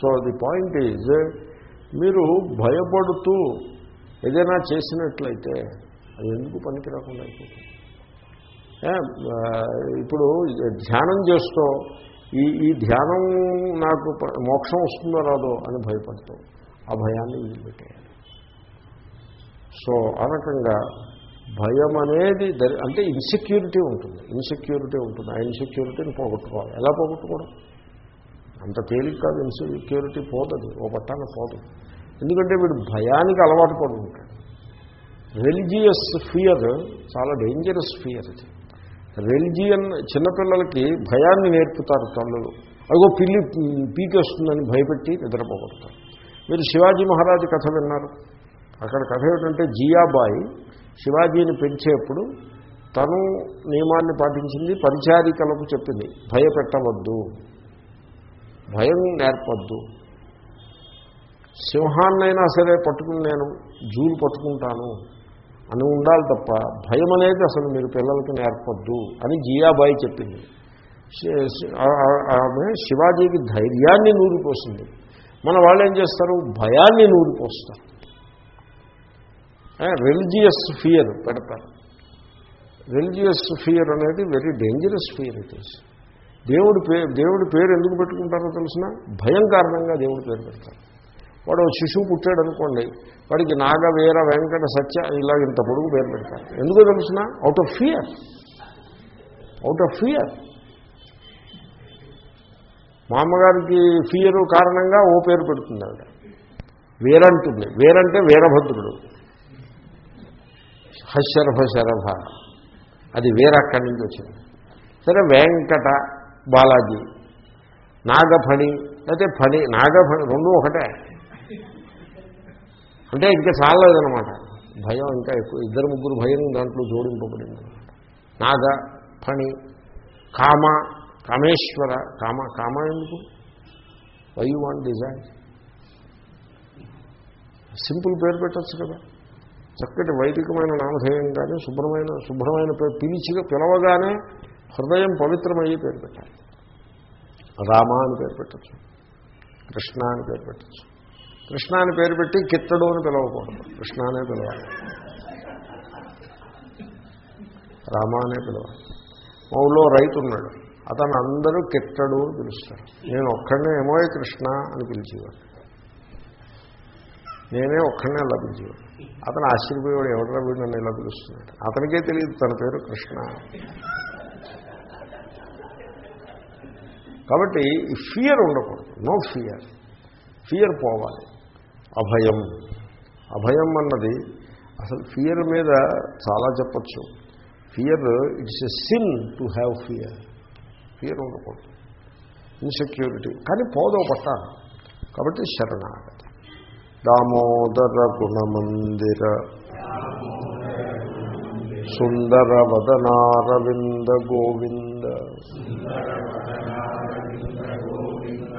So the point is మీరు భయపడుతూ ఏదైనా చేసినట్లయితే అది ఎందుకు పనికి రాకుండా అయిపోతుంది ఇప్పుడు ధ్యానం చేస్తూ ఈ ఈ ధ్యానం నాకు మోక్షం వస్తుందో రాదో అని భయపడతాం ఆ భయాన్ని వదిలిపెట్టేయాలి. సో ఆ రకంగా భయం అనేది అంటే ఇన్సెక్యూరిటీ ఉంటుంది. ఇన్సెక్యూరిటీ ఉంటుంది. ఆ ఇన్సెక్యూరిటీని పోగొట్టుకోవాలి. ఎలా పోగొట్టుకోవడం? అంత తేలిక కాదు ఇన్సెక్యూరిటీ పోదది ఓ పట్టాన పోదు. ఎందుకంటే వీడు భయానికి అలవాటు పడి ఉంటాడు. రిలిజియస్ ఫియర్ చాలా డేంజరస్ ఫియర్ ఇది రిలిజియన్ చిన్నపిల్లలకి భయాన్ని నేర్పుతారు తల్లులు. అదిగో పిల్లి పీకేస్తుందని భయపెట్టి నిద్రపోగొడతారు. మీరు శివాజీ మహారాజు కథ విన్నారు. అక్కడ కథ ఏమిటంటే జియాబాయి శివాజీని పెంచేప్పుడు తను నియమాన్ని పాటించింది పరిచారికలకు చెప్పింది భయపెట్టవద్దు. భయం నేర్పొద్దు. సింహాన్నైనా సరే పట్టుకుని నేను జూలు పట్టుకుంటాను అని ఉండాలి తప్ప భయం అనేది అసలు మీరు పిల్లలకి నేర్పొద్దు అని జియాబాయి చెప్పింది. ఆమె శివాజీకి ధైర్యాన్ని నూరిపోసింది. మన వాళ్ళు ఏం చేస్తారు? భయాన్ని నూరిపోస్తారు. రిలిజియస్ ఫియర్ పెడతారు. రిలిజియస్ ఫియర్ అనేది very dangerous fear it is. దేవుడి పేరు దేవుడి పేరు ఎందుకు పెట్టుకుంటారో తెలిసిన భయం కారణంగా దేవుడి పేరు పెడతారు. వాడు శిశువు పుట్టాడు అనుకోండి వాడికి నాగ వీర వెంకట సత్య ఇలా ఇంత పొడుగు పేరు పెడతారు. ఎందుకో తెలిసిన? Out of fear out of fear మా అమ్మగారికి ఫియర్ కారణంగా ఓ పేరు పెడుతుంది ఆవిడ. వేరంటుంది వేరంటే వీరభద్రుడు. హశరభ శరభ. అది వేరక్కడి నుంచి వచ్చింది. సరే వెంకట బాలాజీ. నాగఫణి అయితే ఫణి నాగఫణి రెండు ఒకటే. అంటే ఇంకా చాలలేదనమాట భయం ఇంకా ఎక్కువ. ఇద్దరు ముగ్గురు భయం దాంట్లో జోడింపబడింది. నాగ ఫణి కామ కామేశ్వర. కామ కామ ఎందుకు? Why you want design simple పేరు పెట్టచ్చు కదా. చక్కటి వైదికమైన నామధేయం కానీ శుభ్రమైన శుభ్రమైన పేరు పిలిచిగా పిలవగానే హృదయం పవిత్రమయ్యే పేరు పెట్టాలి. రామ అని పేరు పెట్టచ్చు. కృష్ణ అని పేరు పెట్టచ్చు. కృష్ణ అని పేరు పెట్టి కిత్తడు అని పిలవకూడదు. కృష్ణ అనే పిలవాలి. రామ అనే పిలవాలి. మా ఊళ్ళో రైతు ఉన్నాడు. అతను అందరూ కిట్టడు అని పిలుస్తారు. నేను ఒక్కడనే ఏమోయ్ కృష్ణ అని పిలిచేవాడు. నేనే ఒక్కడనే అలా పిలిచేవాడు. అతను ఆశ్చర్యపోయేవాడు ఎవడరా వీడు నన్ను ఇలా పిలుస్తున్నాడు? అతనికే తెలియదు తన పేరు కృష్ణ. కాబట్టి ఫియర్ ఉండకూడదు. నో ఫియర్ ఫియర్ పోవాలి. అభయం. అభయం అన్నది అసలు ఫియర్ మీద చాలా చెప్పచ్చు. Fear it's a sin to have fear fear ఉండకూడదు. ఇన్సెక్యూరిటీ కానీ పోదో పట్ట. కాబట్టి శరణాగతి. దామోదర గుణమందిర సుందర గోవింద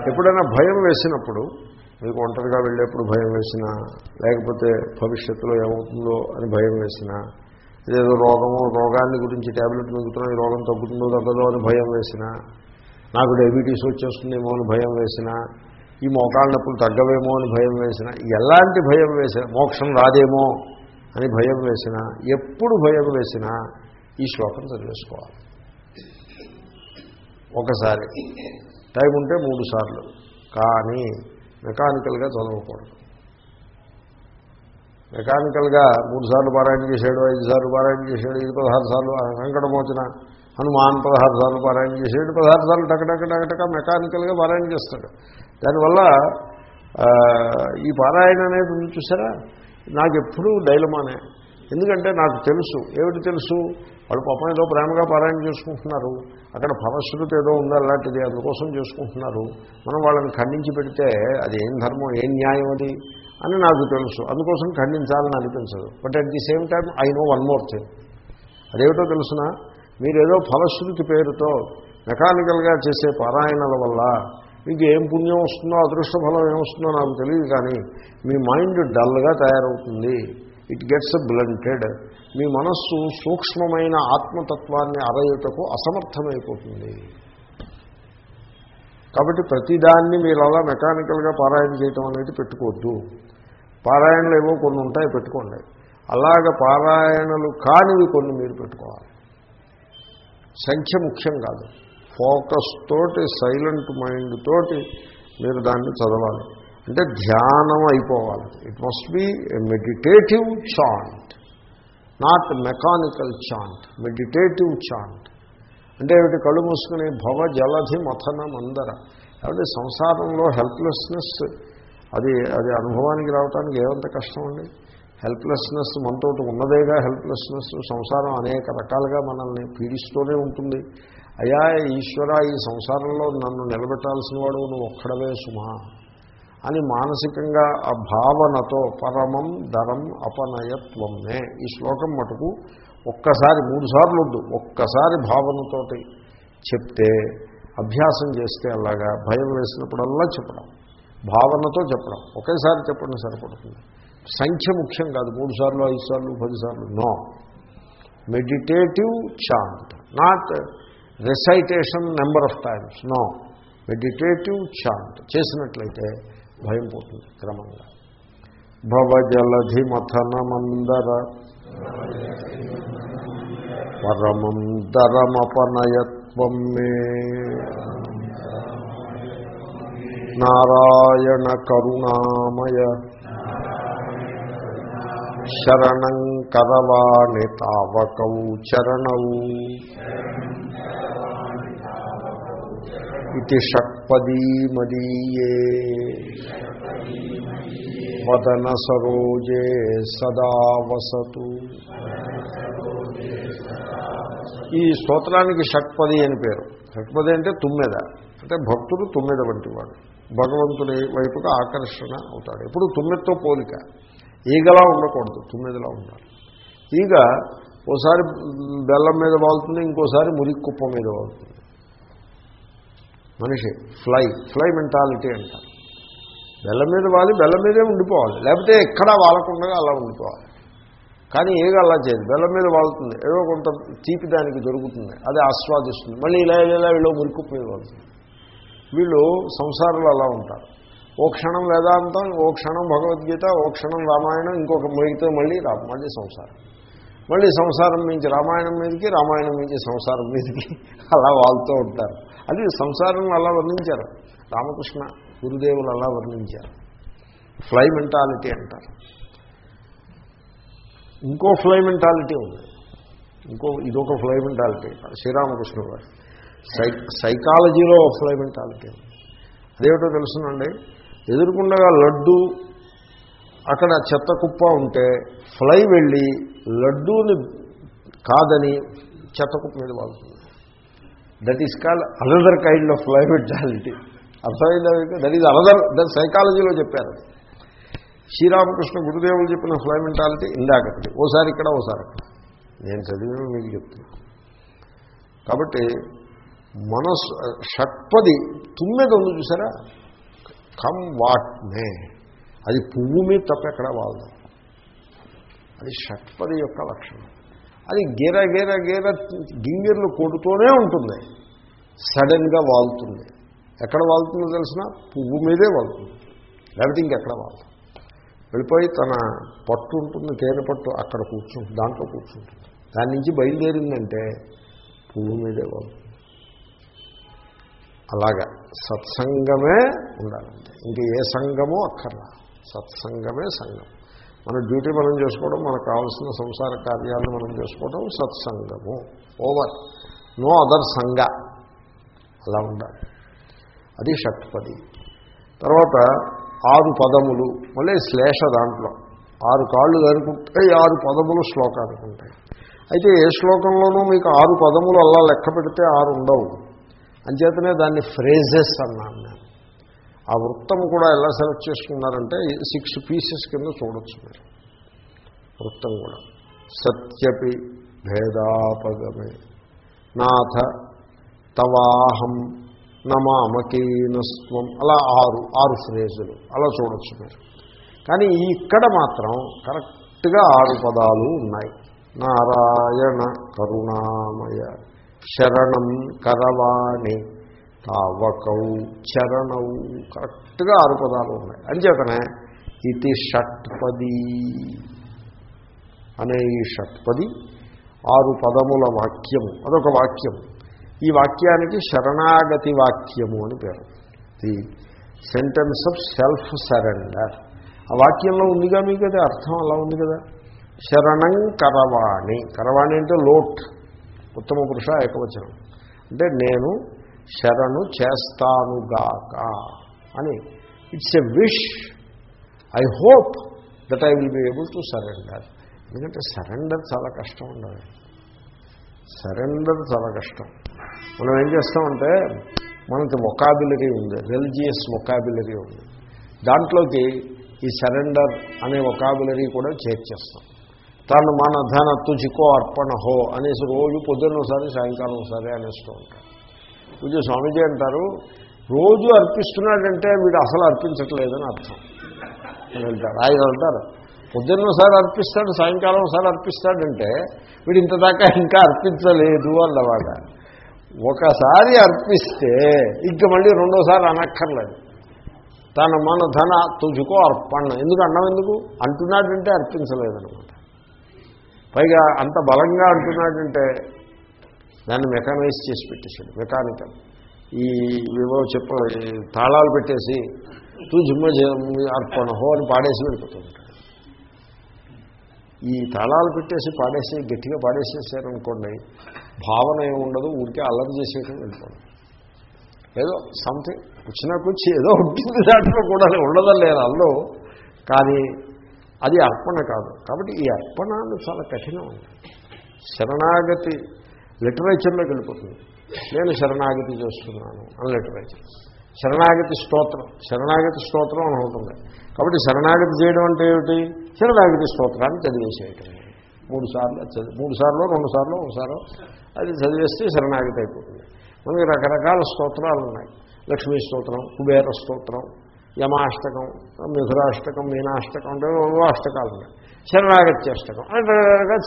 ఎప్పుడైనా భయం వేసినప్పుడు మీకు ఒంటరిగా వెళ్ళేప్పుడు భయం వేసినా లేకపోతే భవిష్యత్తులో ఏమవుతుందో అని భయం వేసినా ఏదో రోగము రోగాన్ని గురించి ట్యాబ్లెట్ మిగుతున్నా ఈ రోగం తగ్గుతుందో తగ్గదో అని భయం వేసినా నాకు డయాబెటీస్ వచ్చేస్తుందేమో అని భయం వేసినా ఈ మోకాళ్ళ నొప్పులు తగ్గవేమో అని భయం వేసినా ఎలాంటి భయం వేసినా మోక్షం రాదేమో అని భయం వేసినా ఎప్పుడు భయం వేసినా ఈ శ్లోకం చదివేసుకోవాలి. ఒకసారి. టైం ఉంటే మూడు సార్లు. కానీ మెకానికల్గా చదవకూడదు. మెకానికల్గా మూడు సార్లు పారాయణ చేశాడు ఐదు సార్లు పారాయణ చేశాడు ఇది పదహారు సార్లు వెంకటమోచన హనుమాన్ పదహారు సార్లు పారాయణ చేసేడు పదహారు సార్లు టకటక టకటక మెకానికల్గా పారాయణ చేస్తాడు. దానివల్ల ఈ పారాయణ అనేది చూసారా? నాకు ఎప్పుడూ డైలమానే. ఎందుకంటే నాకు తెలుసు. ఏమిటి తెలుసు? వాళ్ళు పాపం ఏదో ప్రేమగా పారాయణ చేసుకుంటున్నారు. అక్కడ ఫలశ్రుతి ఏదో ఉందో అలాంటిది అందుకోసం చేసుకుంటున్నారు. మనం వాళ్ళని ఖండించి పెడితే అది ఏం ధర్మం ఏం న్యాయం అది? అని నాకు తెలుసు. అందుకోసం ఖండించాలని అనిపించదు. But at the same time I know one more thing అదేమిటో తెలుసిన? మీరేదో ఫలశ్రుతి పేరుతో మెకానికల్గా చేసే పారాయణల వల్ల మీకు ఏం పుణ్యం వస్తుందో అదృష్ట ఫలం ఏమొస్తుందో నాకు తెలియదు కానీ మీ మైండ్ డల్గా తయారవుతుంది. ఇట్ గెట్స్ బ్లంటెడ్ మీ మనస్సు సూక్ష్మమైన ఆత్మతత్వాన్ని అరయుటకు అసమర్థమైపోతుంది. కాబట్టి ప్రతిదాన్ని మీరు అలా మెకానికల్గా పారాయణ చేయటం అనేది పెట్టుకోవద్దు. పారాయణలు ఏవో కొన్ని ఉంటాయి పెట్టుకోండి. అలాగ పారాయణలు కానివి కొన్ని మీరు పెట్టుకోవాలి. సంఖ్య ముఖ్యం కాదు. ఫోకస్ తోటి సైలెంట్ మైండ్ తోటి మీరు దాన్ని చదవాలి. అంటే ధ్యానం అయిపోవాలి. It must be meditative chant not mechanical chant meditative chant అంటే ఏమిటి? కళ్ళు మూసుకుని భవ జలధి మథనం అందర కాబట్టి సంసారంలో హెల్ప్లెస్నెస్ అది అది అనుభవానికి రావడానికి ఏమంత కష్టం అండి? హెల్ప్లెస్నెస్ మనతోటి ఉన్నదేగా హెల్ప్లెస్నెస్ సంసారం అనేక రకాలుగా మనల్ని పీడిస్తూనే ఉంటుంది. అయ్యా ఈశ్వర ఈ సంసారంలో నన్ను నిలబెట్టాల్సిన వాడు నువ్వు ఒక్కడవే సుమా అని మానసికంగా ఆ భావనతో పరమం ధరం అపనయత్వమే. ఈ శ్లోకం మటుకు ఒక్కసారి మూడుసార్లు వద్దు ఒక్కసారి భావనతోటి చెప్తే అభ్యాసం చేస్తే అలాగా భయం వేసినప్పుడల్లా చెప్పడం. భావనతో చెప్పడం. ఒకేసారి చెప్పండి సరిపడుతుంది. సంఖ్య ముఖ్యం కాదు. మూడు సార్లు ఐదు సార్లు పది సార్లు. No. Meditative chant not recitation number of times no meditative chant చేసినట్లయితే భయం పోతుంది క్రమంగా. భవజలధి పరమం దరమపనయత్వం మే నారాయణ కరుణామయ. శరణం కరవాణి తావకౌ చరణౌ. ఇది షట్పదీమదీయే వదన సరోజే సదా వసతు ఈ స్తోత్రానికి షట్పది అని పేరు. షట్పది అంటే తుమ్మెద. అంటే భక్తుడు తుమ్మెద వంటి వాడు. భగవంతుడి వైపుగా ఆకర్షణ అవుతాడు. ఎప్పుడు తుమ్మెతో పోలిక. ఈగలా ఉండకూడదు. తుమ్మెదలా ఉండాలి. ఈగ ఓసారి బెల్లం మీద వాళ్తుంది ఇంకోసారి మురికి కుప్ప మీద వాళ్తుంది. మనిషి. ఫ్లై ఫ్లై మెంటాలిటీ అంటారు బెల్లం మీద వాలి బెల్లం మీదే ఉండిపోవాలి. లేకపోతే ఎక్కడా వాలకుండా అలా ఉండిపోవాలి. కానీ ఏగా అలా చేయదు. బెల్లం మీద వాళ్తుంది ఏదో కొంత తీపి దానికి దొరుకుతుంది. అది ఆస్వాదిస్తుంది. మళ్ళీ ఇలా ఇలా వీళ్ళు మురికుప్పు వాళ్తుంది వీళ్ళు సంసారంలో అలా ఉంటారు. ఓ క్షణం వేదాంతం ఓ క్షణం భగవద్గీత ఓ క్షణం రామాయణం ఇంకొక మిగితే మళ్ళీ రా మళ్ళీ సంసారం. మళ్ళీ సంసారం నుంచి రామాయణం మీదకి రామాయణం నుంచి సంసారం మీదకి అలా వాళ్తూ ఉంటారు. అది సంసారం అలా వర్ణించారు. రామకృష్ణ గురుదేవులు అలా వర్ణించారు. ఫ్లై మెంటాలిటీ అంటారు. ఇంకో ఫ్లై మెంటాలిటీ ఉంది. ఇంకో ఇదొక ఫ్లై మెంటాలిటీ. శ్రీరామకృష్ణ గారు సై సైకాలజీలో ఫ్లై మెంటాలిటీ ఉంది. అదేమిటో తెలుసునండి. ఎదుర్కొండగా లడ్డు అక్కడ చెత్త కుప్ప ఉంటే ఫ్లై వెళ్ళి లడ్డూని కాదని చెత్త కుప్ప మీద వాళ్తుంది. That is call another kind of fly mentality అర్థమైందా దట్ ఈజ్ అనదర్ దట్ సైకాలజీలో చెప్పారు. శ్రీరామకృష్ణ గురుదేవులు చెప్పిన ఫ్లై మెంటాలిటీ ఇందాకటి ఓసారి ఇక్కడ ఓసారి అక్కడ. నేను చదివిన మీకు చెప్తున్నా కాబట్టి మనస్సు షట్పది తుమ్మెద ఉంది చూసారా? Come what may. అది పువ్వు మీద తప్ప ఎక్కడ వాళ్ళు అది షట్పది యొక్క లక్షణం. అది గీర గీర గీర గింగిర్లు కొడుతూనే ఉంటుంది. సడన్గా వాళ్తుంది. ఎక్కడ వాళ్తుందో తెలిసిన పువ్వు మీదే వాళ్తుంది. లేకపోతే ఇంకెక్కడ వాళ్తుంది? వెళ్ళిపోయి తన పట్టు ఉంటుంది తేనె పట్టు అక్కడ కూర్చుంటుంది దాంట్లో కూర్చుంటుంది. దాని నుంచి బయలుదేరిందంటే పువ్వు మీదే వాళ్ళు అలాగా సత్సంగమే ఉండాలంటే. ఇంక ఏ సంగమో అక్కర్లా. సత్సంగమే సంగం మన డ్యూటీ మనం చేసుకోవడం మనకు కావాల్సిన సంసార కార్యాలను మనం చేసుకోవడం సత్సంగము. ఓవర్ నో అదర్ సంగ అలా ఉండాలి. అది షట్పది. తర్వాత ఆరు పదములు మళ్ళీ శ్లేష దాంట్లో. ఆరు కాళ్ళు కనుకుంటే ఆరు పదములు శ్లోకానికి ఉంటాయి. అయితే ఏ శ్లోకంలోనూ మీకు ఆరు పదములు అలా లెక్క పెడితే ఆరు ఉండవు. అంచేతనే దాన్ని ఫ్రేజెస్ అన్నాను నేను. ఆ వృత్తం కూడా ఎలా సెలెక్ట్ చేసుకున్నారంటే సిక్స్ పీసెస్ కింద చూడొచ్చు మీరు. వృత్తం కూడా. సత్యపి భేదాపగమే. నాథ తవాహం నమామకీనస్వం అలా ఆరు ఆరు ఫ్రేజులు అలా చూడొచ్చు మీరు. కానీ ఇక్కడ మాత్రం కరెక్ట్గా ఆరు పదాలు ఉన్నాయి. నారాయణ కరుణామయ శరణం కరవాణి తావకౌ చరణౌ కరెక్ట్గా ఆరు పదాలు ఉన్నాయి. అంచేతనే ఇది షట్పది. అనే ఈ షట్పది ఆరు పదముల వాక్యము అదొక వాక్యం. ఈ వాక్యానికి శరణాగతి వాక్యము అని పేరు. The sentence of self surrender. ఆ వాక్యంలో ఉందిగా మీకు అది అర్థం? అలా ఉంది కదా? శరణం కరవాణి. కరవాణి అంటే లోట్. ఉత్తమ పురుష ఏకవచనం. అంటే నేను శరణు చేస్తానుగాక అని. It's a wish I hope that I will be able to surrender ఎందుకంటే సరెండర్ చాలా కష్టం ఉండాలి. సరెండర్ చాలా కష్టం. మనం ఏం చేస్తామంటే మనకి ఒకాబిలరీ ఉంది రిలిజియస్ ఒకాబిలరీ ఉంది. దాంట్లోకి ఈ సరెండర్ అనే ఒకాబులరీ కూడా చేర్చేస్తాం. తను మన ధన తుజికో అర్పణ హో అనేసి రోజు పొద్దున్నసారి సాయంకాలం ఒకసారి అనేస్తూ ఉంటారు పూజ స్వామీజీ అంటారు రోజు అర్పిస్తున్నాడంటే వీడు అసలు అర్పించట్లేదని అర్థం. అని ఆయన అంటారు పొద్దున్నసారి అర్పిస్తాడు సాయంకాలం ఒకసారి అర్పిస్తాడంటే వీడు ఇంతదాకా ఇంకా అర్పించలేదు అన్నమాట. ఒకసారి అర్పిస్తే ఇంక మళ్ళీ రెండోసారి అనక్కర్లేదు. తన మన ధన తుజుకో అర్పణ. ఎందుకు అన్నం ఎందుకు? అంటున్నాడంటే అర్పించలేదనమాట పైగా అంత బలంగా అంటున్నాడంటే దాన్ని మెకానైజ్ చేసి పెట్టేశాడు. మెకానికల్. ఈ ఏవో చెప్ప ఈ తాళాలు పెట్టేసి తూ జిమ్మ అర్పణ హో అని పాడేసి వెళ్ళిపోతూ ఉంటాడు ఈ తాళాలు పెట్టేసి పాడేసి గట్టిగా పాడేసేసారనుకోండి భావన ఏముండదు ఊరికే అల్లరి చేసేయటం వెళ్ళిపోవడం ఏదో సంథింగ్ వచ్చినా కూర్చి ఏదో ఉంటుంది దాంట్లో కూడా ఉండదని లేదు అల్లో కానీ అది అర్పణ కాదు. కాబట్టి ఈ అర్పణలు చాలా కఠినం శరణాగతి లిటరేచర్లోకి వెళ్ళిపోతుంది. నేను శరణాగతి చేస్తున్నాను అని లిటరేచర్. శరణాగతి స్తోత్రం. శరణాగతి స్తోత్రం అని ఉంటుంది కాబట్టి శరణాగతి చేయడం అంటే ఏమిటి? శరణాగతి స్తోత్రాన్ని చదివేసేయటం మూడు సార్లు చదివి మూడు సార్లు రెండు సార్లు ఒకసారి అది చదివేస్తే శరణాగతి అయిపోతుంది. మనకి రకరకాల స్తోత్రాలు ఉన్నాయి. లక్ష్మీ స్తోత్రం కుబేర స్తోత్రం యమాష్టకం మిథురాష్టకం మీనాష్టకం అంటే అష్టకాలు ఉన్నాయి. శరణాగతి అష్టకం అంటే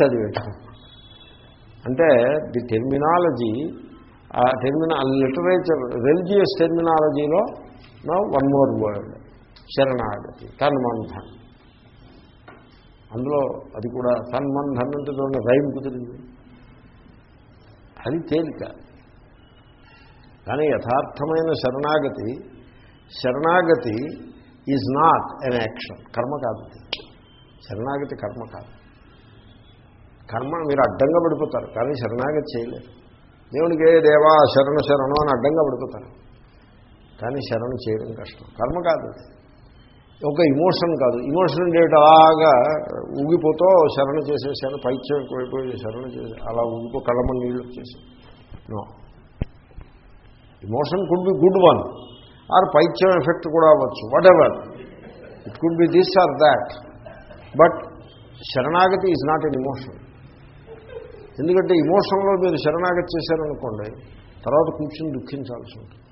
చదివేటం అంటే ది టెర్మినాలజీ ఆ టెర్మినా లిటరేచర్ రిలీజియస్ టెర్మినాలజీలో నా వన్ మోర్ వర్డ్ శరణాగతి తన్మంధన్. అందులో అది కూడా తన్మంధన్ అంటే చూడండి రైమ్ కుదిరింది. అది తేలిక. కానీ యథార్థమైన శరణాగతి శరణాగతి ఈజ్ నాట్ ఎన్ యాక్షన్ కర్మ కాదు శరణాగతి కర్మ కాదు. కర్మ మీరు అడ్డంగా పడిపోతారు. కానీ శరణాగతి చేయలేరు దేవునికి ఏ దేవా శరణ శరణం అని అడ్డంగా పడిపోతారు. కానీ శరణం చేయడం కష్టం. కర్మ కాదు ఒక ఇమోషన్ కాదు. ఇమోషన్ డేట్ అలాగా ఊగిపోతూ శరణ చేసేసాను పైత్యం పోయిపోయి శరణ చేసి అలా ఊగిపో కళ్ళమ్మ నీళ్ళు వచ్చేసి no emotion could be good one or పైత్యం ఎఫెక్ట్ కూడా అవ్వచ్చు. Whatever it could be this or that but శరణాగతి ఈజ్ నాట్ ఎన్ ఇమోషన్ ఎందుకంటే ఇమోషన్లో మీరు శరణాగతి చేశారనుకోండి తర్వాత కూర్చుని దుఃఖించాల్సి ఉంటుంది.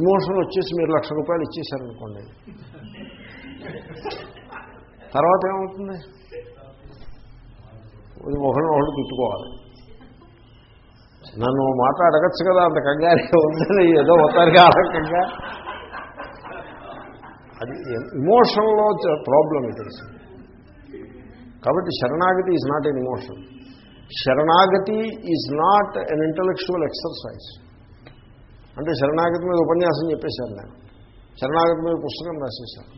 ఇమోషన్ వచ్చేసి మీరు లక్ష రూపాయలు ఇచ్చేశారనుకోండి. తర్వాత ఏమవుతుంది? ఒకరిని ఒకటి తిట్టుకోవాలి నన్ను మాట అడగచ్చు కదా అంత కంగారే ఉందని ఏదో ఒకరికి ఆ అది ఇమోషన్లో ప్రాబ్లం ఇది. కాబట్టి శరణాగతి ఈజ్ నాట్ ఎన్ ఇమోషన్ శరణాగతి is not an intellectual exercise అంటే శరణాగతి మీద ఉపన్యాసం చెప్పేశాను నేను. శరణాగతి మీద పుస్తకం రాసేశాను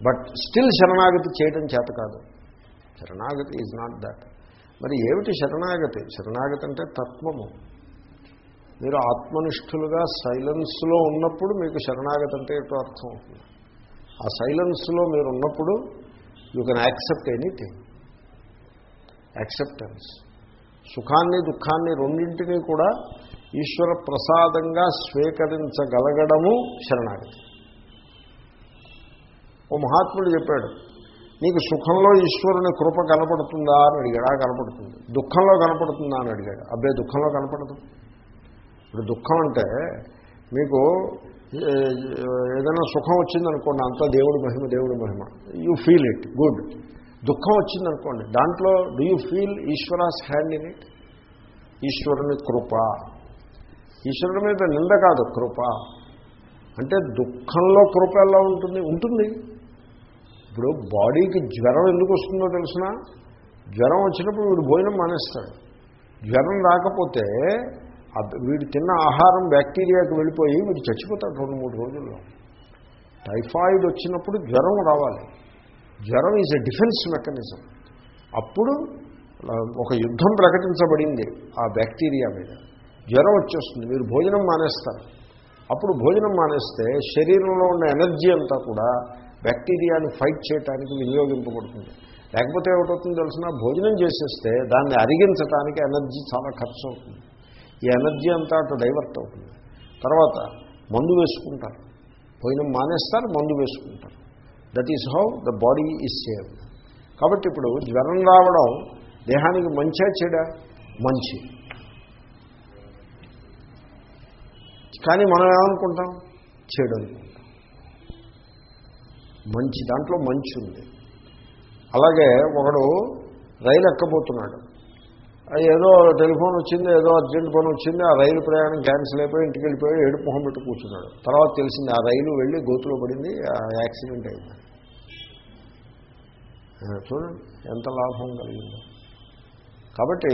బట్ స్టిల్ శరణాగతి చేయడం చేత కాదు. శరణాగతి ఈజ్ నాట్ దాట్ మరి ఏమిటి శరణాగతి? శరణాగతి అంటే తత్వము. మీరు ఆత్మనిష్ఠులుగా సైలెన్స్లో ఉన్నప్పుడు మీకు శరణాగతి అంటే ఎటో అర్థం అవుతుంది. ఆ సైలెన్స్లో మీరు ఉన్నప్పుడు you can accept anything acceptance సుఖాన్ని దుఃఖాన్ని రెండింటినీ కూడా ఈశ్వర ప్రసాదంగా స్వీకరించగలగడము శరణాగతి. ఓ మహాత్ముడు చెప్పాడు నీకు సుఖంలో ఈశ్వరుని కృప కనపడుతుందా? అని అడిగాడు. ఆ కనపడుతుంది. దుఃఖంలో కనపడుతుందా? అని అడిగాడు. అబ్బాయి దుఃఖంలో కనపడదు. ఇప్పుడు దుఃఖం అంటే మీకు ఏదైనా సుఖం వచ్చిందనుకోండి అంతా దేవుడి మహిమ దేవుడి మహిమ. యూ ఫీల్ ఇట్ గుడ్ దుఃఖం వచ్చిందనుకోండి దాంట్లో do you feel Ishwara's hand in it ఈశ్వరుని కృప. ఈశ్వరుడి మీద నింద కాదు కృప. అంటే దుఃఖంలో కృప ఎలా ఉంటుంది? ఉంటుంది. ఇప్పుడు బాడీకి జ్వరం ఎందుకు వస్తుందో తెలిసిన? జ్వరం వచ్చినప్పుడు వీడు భోజనం మానేస్తాడు. జ్వరం రాకపోతే వీడు తిన్న ఆహారం బ్యాక్టీరియాకి వెళ్ళిపోయి వీడు చచ్చిపోతాడు రెండు మూడు రోజుల్లో. టైఫాయిడ్ వచ్చినప్పుడు జ్వరం రావాలి. జ్వరం ఈజ్ ఎ డిఫెన్స్ మెకానిజం అప్పుడు ఒక యుద్ధం ప్రకటించబడింది ఆ బ్యాక్టీరియా మీద. జ్వరం వచ్చేస్తుంది మీరు భోజనం మానేస్తారు. అప్పుడు భోజనం మానేస్తే శరీరంలో ఉన్న ఎనర్జీ అంతా కూడా బ్యాక్టీరియాని ఫైట్ చేయడానికి వినియోగింపబడుతుంది. లేకపోతే ఏమిటవుతుందో తెలిసిన భోజనం చేసేస్తే దాన్ని అరిగించడానికి ఎనర్జీ చాలా ఖర్చు అవుతుంది ఈ ఎనర్జీ అంతా అటు డైవర్ట్ అవుతుంది. తర్వాత మందు వేసుకుంటారు. పోయిన మానేస్తారు మందు వేసుకుంటారు. That is how the body is save కాబట్టి ఇప్పుడు జ్వరం రావడం దేహానికి మంచా చెడ? మంచి. కానీ మనం ఏమనుకుంటాం? చెడు అనుకుంటాం. మంచి దాంట్లో మంచి ఉంది అలాగే ఒకడు రైలు ఎక్కబోతున్నాడు. ఏదో టెలిఫోన్ వచ్చింది ఏదో అర్జెంట్ పని వచ్చింది ఆ రైలు ప్రయాణం క్యాన్సిల్ అయిపోయి ఇంటికి వెళ్ళిపోయి ఏడు మొహం పెట్టి కూర్చున్నాడు. తర్వాత తెలిసింది ఆ రైలు వెళ్ళి గోతులో పడింది ఆ యాక్సిడెంట్ అయింది. చూడండి ఎంత లాభం కలిగిందో. కాబట్టి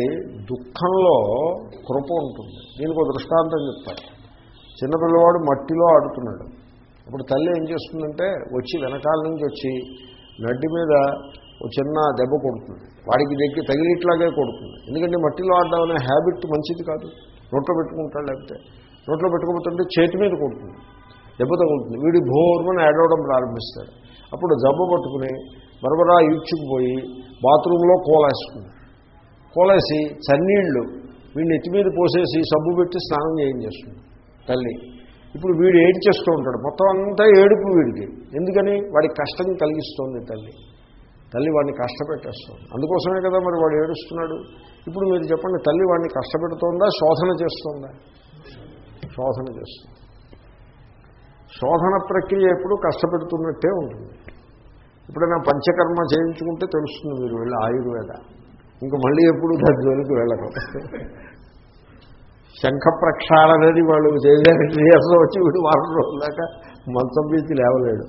దుఃఖంలో కృప ఉంటుంది. దీనికి ఒక దృష్టాంతం చెప్తారు చిన్నపిల్లవాడు మట్టిలో ఆడుతున్నాడు. అప్పుడు తల్లి ఏం చేస్తుందంటే వచ్చి వెనకాల నుంచి వచ్చి నడ్డి మీద చిన్న దెబ్బ కొడుతుంది. వాడికి దగ్గర తగిలిట్లాగే కొడుతుంది. ఎందుకంటే మట్టిలో ఆడడం అనే హ్యాబిట్ మంచిది కాదు. నోట్లో పెట్టుకుంటాడు లేకపోతే. నోట్లో పెట్టుకోబోతుంటే చేతి మీద కొడుతుంది. దెబ్బ తగులుతుంది. వీడి భోర్మని ఏడవడం ప్రారంభిస్తాడు. అప్పుడు జబ్బ పట్టుకుని బరబరా ఈడ్చుకుపోయి బాత్రూంలో కోలేస్తుంది కోలేసి చన్నీళ్ళు వీడిని ఎత్తి మీద పోసేసి సబ్బు పెట్టి స్నానం చేయించేస్తుంది తల్లి. ఇప్పుడు వీడు ఏడ్చేస్తూ ఉంటాడు. మొత్తం అంతా ఏడుపు వీడికి. ఎందుకని? వాడికి కష్టం కలిగిస్తోంది తల్లి. తల్లి వాడిని కష్టపెట్టేస్తుంది. అందుకోసమే కదా మరి వాడు ఏడుస్తున్నాడు. ఇప్పుడు మీరు చెప్పండి తల్లి వాడిని కష్టపెడుతోందా శోధన చేస్తోందా? శోధన చేస్తుంది. శోధన ప్రక్రియ ఎప్పుడు కష్టపెడుతున్నట్టే ఉంటుంది. ఎప్పుడైనా పంచకర్మ చేయించుకుంటే తెలుస్తుంది మీరు వెళ్ళి ఆయుర్వేద. ఇంకా మళ్ళీ ఎప్పుడు దాని జోలికి వెళ్ళరు. శంఖ ప్రక్షాళన అనేది వాళ్ళు చేయడానికి వచ్చి వీడు వారం రోజుల దాకా మంచం బీచి లేవలేడు.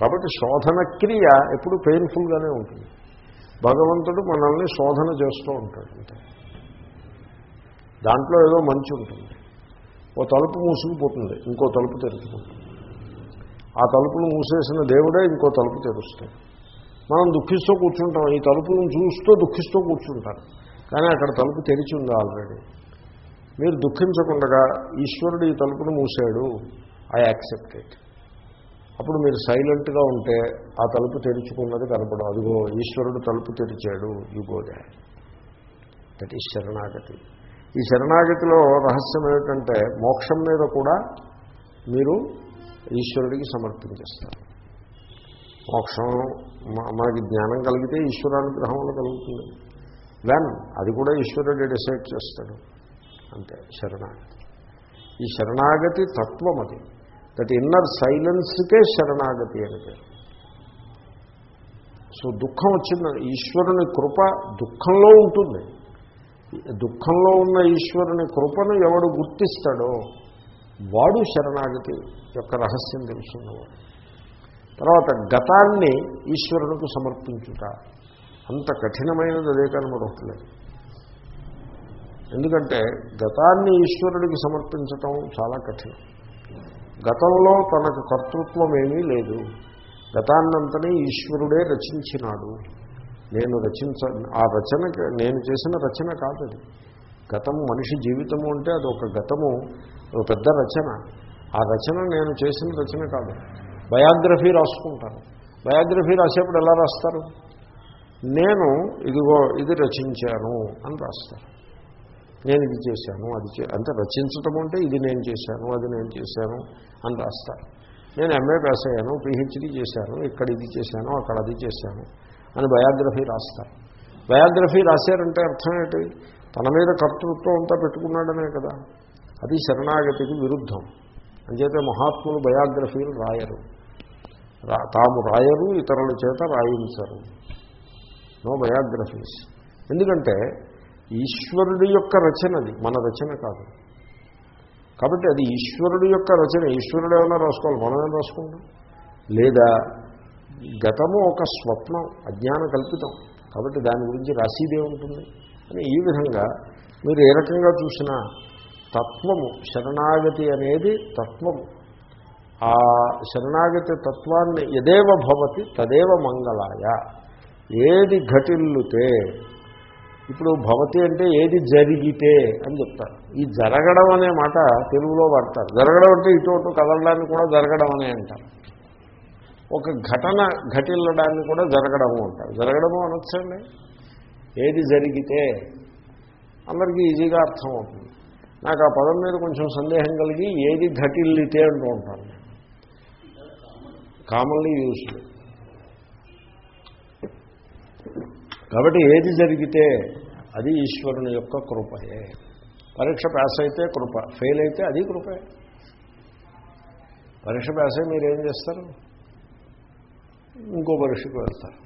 కాబట్టి శోధన క్రియ ఎప్పుడు పెయిన్ఫుల్గానే ఉంటుంది. భగవంతుడు మనల్ని శోధన చేస్తూ ఉంటాడు. అంటే దాంట్లో ఏదో మంచి ఉంటుంది. ఓ తలుపు మూసుకుపోతుంది ఇంకో తలుపు తెరుచుకుంటుంది. ఆ తలుపును మూసేసిన దేవుడే ఇంకో తలుపు తెరుస్తాడు. మనం దుఃఖిస్తూ కూర్చుంటాం ఈ తలుపును చూస్తూ దుఃఖిస్తూ కూర్చుంటారు. కానీ అక్కడ తలుపు తెరిచి ఉంది ఆల్రెడీ. మీరు దుఃఖించకుండా ఈశ్వరుడు ఈ తలుపును మూసాడు ఐ యాక్సెప్ట్ ఇట్. అప్పుడు మీరు సైలెంట్గా ఉంటే ఆ తలుపు తెరుచుకున్నది కనపడం అదిగో ఈశ్వరుడు తలుపు తెరిచాడు. యు గో దట్ ఈ శరణాగతి. ఈ శరణాగతిలో రహస్యం ఏమిటంటే మోక్షం మీద కూడా మీరు ఈశ్వరుడికి సమర్పించేస్తారు మోక్షం మ- మనకి జ్ఞానం కలిగితే ఈశ్వరానుగ్రహంలో కలుగుతుంది. వెన్ అది కూడా ఈశ్వరుడు డిసైడ్ చేస్తాడు. అంతే శరణాగతి. ఈ శరణాగతి తత్వం అది దట్ ఇన్నర్ సైలెన్స్కే శరణాగతి అని పేరు సో దుఃఖం వచ్చింది. ఈశ్వరుని కృప దుఃఖంలో ఉంటుంది. దుఃఖంలో ఉన్న ఈశ్వరుని కృపను ఎవడు గుర్తిస్తాడో వాడు శరణాగతి యొక్క రహస్యం తెలుసున్నవాడు తర్వాత గతాన్ని ఈశ్వరునికి సమర్పించుట. అంత కఠినమైనది అదే కానీ ఎందుకంటే గతాన్ని ఈశ్వరుడికి సమర్పించటం చాలా కఠినం. గతంలో తనకు కర్తృత్వం ఏమీ లేదు. గతాన్నంతనే ఈశ్వరుడే రచించినాడు. నేను రచించ ఆ రచన నేను చేసిన రచన కాదు అది గతం మనిషి జీవితము అంటే అది ఒక గతము ఒక పెద్ద రచన. ఆ రచన నేను చేసిన రచన కాదు. బయోగ్రఫీ రాసుకుంటాను బయోగ్రఫీ రాసేప్పుడు ఎలా రాస్తారు? నేను ఇదిగో ఇది రచించాను అని రాస్తాను నేను ఇది చేశాను అది చే అంటే రచించటం అంటే ఇది నేను చేశాను అది నేను చేశాను అని రాస్తారు. నేను ఎంఏ పాస్ అయ్యాను పిహెచ్డీ చేశాను ఇక్కడ ఇది చేశాను అక్కడ అది చేశాను అని బయోగ్రఫీ రాస్తారు. బయోగ్రఫీ రాశారంటే అర్థం ఏంటి? తన మీద కర్తృత్వం అంతా పెట్టుకున్నాడనే కదా. అది శరణాగతికి విరుద్ధం. అంచేతే మహాత్ములు బయోగ్రఫీలు రాయరు. రా- తాము రాయరు ఇతరుల చేత రాయించరు. No biographies. ఎందుకంటే ఈశ్వరుడి యొక్క రచనది మన రచన కాదు. కాబట్టి అది ఈశ్వరుడు యొక్క రచన. ఈశ్వరుడు ఏమైనా రాసుకోవాలి? మనమేం రాసుకుంటాం? లేదా గతము ఒక స్వప్నం అజ్ఞాన కల్పితం. కాబట్టి దాని గురించి రాసిదే ఉంటుంది. అని ఈ విధంగా మీరు ఏ రకంగా చూసినా తత్వము శరణాగతి అనేది తత్వము. ఆ శరణాగతి తత్వాన్ని ఎదేవ భవతి తదేవ మంగళాయ. ఏది ఘటిల్లుతే ఇప్పుడు భవతి అంటే ఏది జరిగితే అని చెప్తారు. ఈ జరగడం అనే మాట తెలుగులో వాడతారు. జరగడం అంటే ఇటు అటు కదలడాన్ని కూడా జరగడం అనే అంటారు. ఒక ఘటన ఘటిల్లడాన్ని కూడా జరగడము అంటారు. జరగడము అనొచ్చండి? ఏది జరిగితే అందరికీ ఈజీగా అర్థం అవుతుంది నాకు ఆ పదం మీద కొంచెం సందేహం కలిగి ఏది ఘటిల్లితే అంటూ ఉంటాను. కామన్లీ యూస్డ్ కాబట్టి ఏది జరిగితే అది ఈశ్వరుని యొక్క కృపయే. పరీక్ష పాస్ అయితే కృప ఫెయిల్ అయితే అది కృపే పరీక్ష పాస్ అయి మీరు ఏం చేస్తారు? ఇంకో పరీక్షకు వెళ్తారు.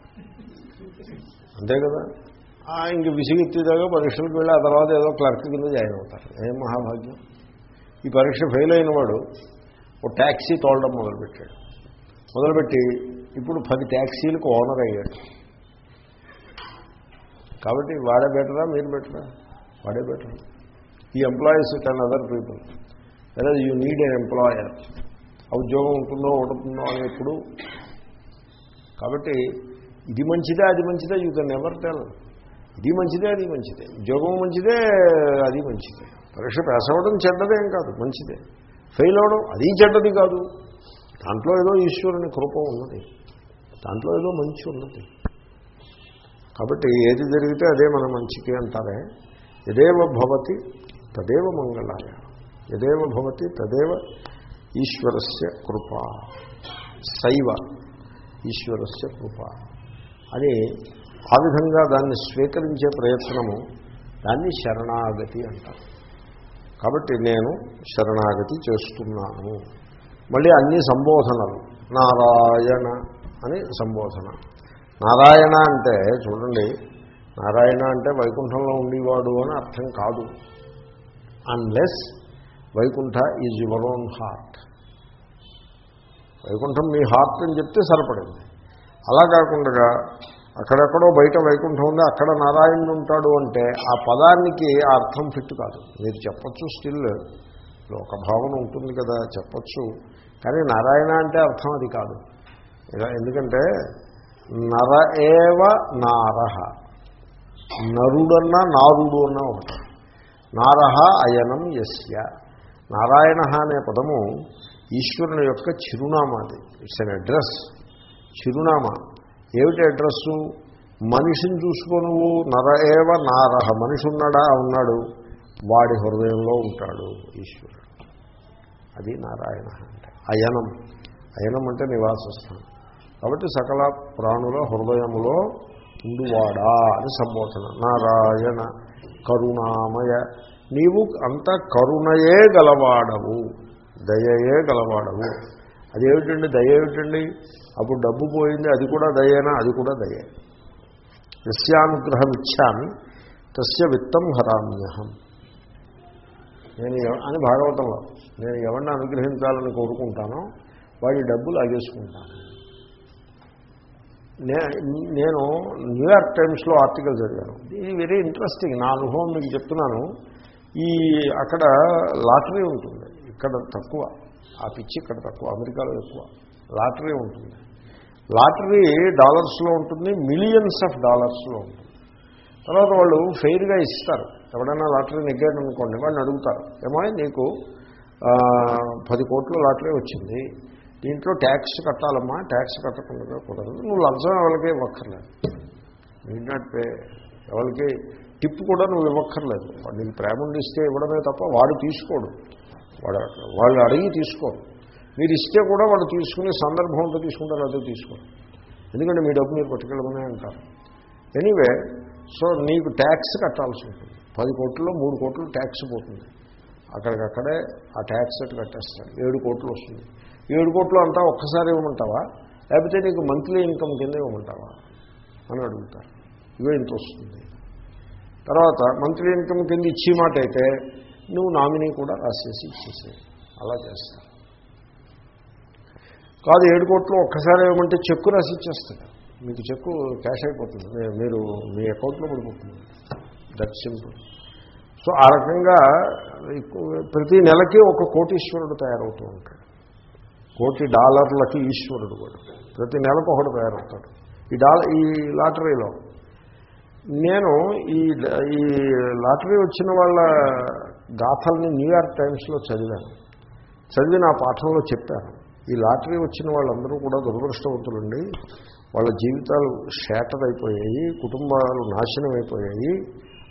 అంతే కదా? ఆ, ఇంక విసిగెత్తేదాకా పరీక్షలకు వెళ్ళి ఆ తర్వాత ఏదో క్లర్క్ కింద జాయిన్ అవుతారు. ఏం మహాభాగ్యం. ఈ పరీక్ష ఫెయిల్ అయిన వాడు ఓ ట్యాక్సీ తోలడం మొదలుపెట్టాడు. మొదలుపెట్టి ఇప్పుడు పది ట్యాక్సీలకు ఓనర్ అయ్యాడు. కాబట్టి వాడే బెటరా మీరు బెటరా? వాడే బెటర్. ఈ ఎంప్లాయీస్ టెన్ అదర్ పీపుల్. లేదా యూ నీడ్ ఎన్ ఎంప్లాయర్ ఆ ఉద్యోగం ఉంటుందో ఉంటుందో అని ఎప్పుడు. కాబట్టి ఇది మంచిదే అది మంచిదే యూ కెన్ ఎవర్ టెల్ ఇది మంచిదే అది మంచిదే. ఉద్యోగం మంచిదే అది మంచిదే. పరీక్ష పాస్ అవ్వడం చెడ్డదేం కాదు మంచిదే. ఫెయిల్ అవ్వడం అది చెడ్డది కాదు. దాంట్లో ఏదో ఈశ్వరుని కృప ఉన్నది. దాంట్లో ఏదో మంచి ఉన్నది. కాబట్టి ఏది జరిగితే అదే మన మంచికి అంటారే. ఎదేవ భవతి తదేవ మంగళాయ. ఎదేవ భవతి తదేవ ఈశ్వరస్య కృప. శైవ ఈశ్వరస్య కృప. అని ఆ విధంగా దాన్ని స్వీకరించే ప్రయత్నము దాన్ని శరణాగతి అంటారు. కాబట్టి నేను శరణాగతి చేస్తున్నాను. మళ్ళీ అన్ని సంబోధనలు. నారాయణ అని సంబోధన. నారాయణ అంటే చూడండి నారాయణ అంటే వైకుంఠంలో ఉండేవాడు అని అర్థం కాదు. Unless Vaikuntha is your own heart Vaikuntham మీ హార్ట్ అని చెప్తే సరిపడింది. అలా కాకుండా అక్కడెక్కడో బయట వైకుంఠం ఉంది అక్కడ నారాయణుడు ఉంటాడు అంటే ఆ పదానికి ఆ అర్థం ఫిట్ కాదు. మీరు చెప్పచ్చు స్టిల్ ఒక భావన ఉంటుంది కదా చెప్పచ్చు. కానీ నారాయణ అంటే అర్థం అది కాదు. ఇలా ఎందుకంటే నర ఏవ నారహ. నరుడన్నా నారుడు అన్నా ఒకటి. నారహ అయనం ఎస్య నారాయణ అనే పదము ఈశ్వరుని యొక్క చిరునామా అది. ఇట్స్ అన్ అడ్రస్ చిరునామా. ఏమిటి అడ్రస్సు మనిషిని చూసుకో నువ్వు. నర ఏవ నారహ. మనిషి ఉన్నాడా? ఉన్నాడు. వాడి హృదయంలో ఉంటాడు ఈశ్వరుడు. అది నారాయణ అంటే. అయనం. అయనం అంటే నివాసస్థానం కాబట్టి సకల ప్రాణుల హృదయములో ఉండువాడా అని సంబోధన. నారాయణ కరుణామయ నీవు అంత కరుణయే గలవాడవు దయయే గలవాడవు. అదేమిటండి దయ ఏమిటండి? అప్పుడు డబ్బు పోయింది అది కూడా దయేనా? అది కూడా దయే. యస్యానుగ్రహం ఇచ్చామి తస్య విత్తం హరామ్యహం. నేను ఎవ- అని భాగవతంలో నేను ఎవరిని అనుగ్రహించాలని కోరుకుంటానో వాడి డబ్బులు లాగేసుకుంటాను. నేను న్యూయార్క్ టైమ్స్లో ఆర్టికల్ చదివాను. ఇది వెరీ ఇంట్రెస్టింగ్. నా అనుభవం మీకు చెప్తున్నాను. ఈ అక్కడ లాటరీ ఉంటుంది. ఇక్కడ తక్కువ. ఆ పిచ్చి ఇక్కడ తక్కువ. అమెరికాలో ఎక్కువ. లాటరీ ఉంటుంది. లాటరీ డాలర్స్లో ఉంటుంది. మిలియన్స్ ఆఫ్ డాలర్స్లో ఉంటుంది. తర్వాత వాళ్ళు ఫెయిర్గా ఇస్తారు. ఎవడైనా లాటరీ నెగ్గాడు అనుకోండి వాళ్ళని అడుగుతారు. ఏమో నీకు పది కోట్ల లాటరీ వచ్చింది. దీంట్లో ట్యాక్స్ కట్టాలమ్మా ట్యాక్స్ కట్టకుండా కుదరదు నువ్వు లంచం ఎవరికి ఇవ్వక్కర్లేదు. నీడ్ నాట్ పే ఎవరికి టిప్ కూడా నువ్వు ఇవ్వక్కర్లేదు. వాడు నీకు ప్రేమ ఇస్తే ఇవ్వడమే తప్ప వాడు తీసుకోడు. వాడు వాళ్ళు అడిగి తీసుకోరు మీరు ఇస్తే కూడా వాడు తీసుకునే సందర్భం ఉంటే తీసుకుంటారు అదే తీసుకోరు. ఎందుకంటే మీ డబ్బు మీరు పట్టుకెళ్ళమనే అంటారు. ఎనీవే సో నీకు ట్యాక్స్ కట్టాల్సి ఉంటుంది. పది కోట్లలో మూడు కోట్లు ట్యాక్స్ పోతుంది. అక్కడికక్కడే ఆ ట్యాక్స్ అటు కట్టేస్తారు. ఏడు కోట్లు వస్తుంది. ఏడు కోట్లు అంతా ఒక్కసారి ఇవ్వమంటావా? లేకపోతే నీకు మంత్లీ ఇన్కమ్ కింద ఇవ్వమంటావా? అని అడుగుతారు. ఇవే ఇంత వస్తుంది. తర్వాత మంత్లీ ఇన్కమ్ కింద ఇచ్చే మాట అయితే నువ్వు నామినీ కూడా రాసేసి ఇచ్చేసే అలా చేస్తాను కాదు ఏడు కోట్లు ఒక్కసారి ఏమంటే చెక్కు రాసి ఇచ్చేస్తాడు మీకు చెక్కు క్యాష్ అయిపోతుంది. మీరు మీ అకౌంట్లో పడిపోతుంది. దట్ సింపుల్ సో ఆ రకంగా ఎక్కువ- ప్రతి నెలకి ఒక కోటీశ్వరుడు తయారవుతూ ఉంటాడు. కోటి డాలర్లకి ఈశ్వరుడు వాడు. ప్రతి నెలకు ఒకడు తయారవుతాడు. ఈ డాలర్ ఈ లాటరీలో. నేను ఈ ఈ లాటరీ వచ్చిన వాళ్ళ గాథల్ని న్యూయార్క్ టైమ్స్లో చదివాను. చదివి నా పాఠంలో చెప్పాను. ఈ లాటరీ వచ్చిన వాళ్ళందరూ కూడా దురదృష్టవంతులండి. వాళ్ళ జీవితాలు షేటర్ అయిపోయాయి కుటుంబాలు నాశనం అయిపోయాయి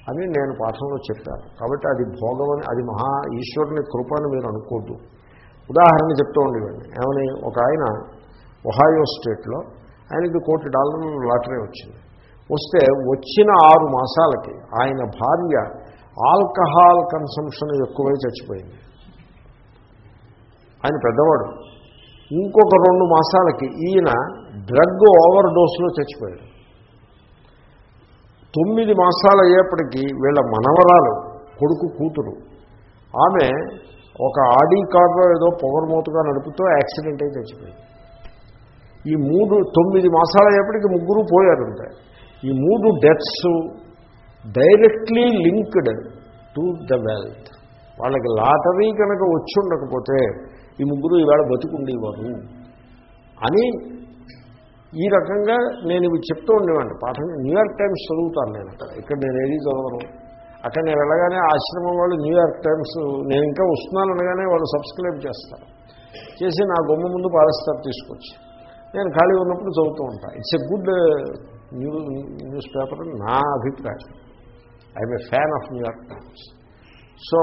అని నేను పాఠంలో చెప్పాను. కాబట్టి అది భోగం అది మహా ఈశ్వరుని కృప అని మీరు అనుకోద్దు. ఉదాహరణ చెప్తూ ఉండేవాడిని. ఏమని? ఒక ఆయన ఒహాయో స్టేట్లో ఆయనకి కోటి డాలర్ల లాటరీ వచ్చింది. వస్తే వచ్చిన ఆరు మాసాలకి ఆయన భార్య ఆల్కహాల్ కన్సంప్షన్ ఎక్కువై చచ్చిపోయింది. ఆయన పెద్దవాడు. ఇంకొక రెండు మాసాలకి ఈయన డ్రగ్ ఓవర్ డోస్లో చచ్చిపోయాడు. తొమ్మిది మాసాలు అయ్యేప్పటికీ వీళ్ళ మనవరాలు కొడుకు కూతురు. ఆమె ఒక ఆడీ కార్లో ఏదో పొగరమూతగా నడుపుతూ యాక్సిడెంట్ అయితే చచ్చిపోయింది. ఈ మూడు తొమ్మిది మాసాల ఎప్పటికి ముగ్గురు పోయారంటే. ఈ మూడు deaths directly linked to the wealth. వాళ్ళకి లాటరీ కనుక వచ్చి ఉండకపోతే ఈ ముగ్గురు ఈవేళ బతుకుండేవారు అని ఈ రకంగా నేను ఇవి చెప్తూ ఉండేవాడిని. పాఠం న్యూయార్క్ టైమ్స్ చదువుతాను నేను. అక్కడ ఇక్కడ నేను ఏది చదవను? అక్కడ నేను వెళ్ళగానే ఆశ్రమం వాళ్ళు న్యూయార్క్ టైమ్స్ నేను ఇంకా వస్తున్నాను అనగానే వాళ్ళు సబ్స్క్రైబ్ చేస్తారు. చేసి నా బొమ్మ ముందు పారేస్తారు తీసుకొచ్చి. నేను ఖాళీ ఉన్నప్పుడు చదువుతూ ఉంటాను it's a good new newspaper అని నా అభిప్రాయం. I'm a fan of New York Times so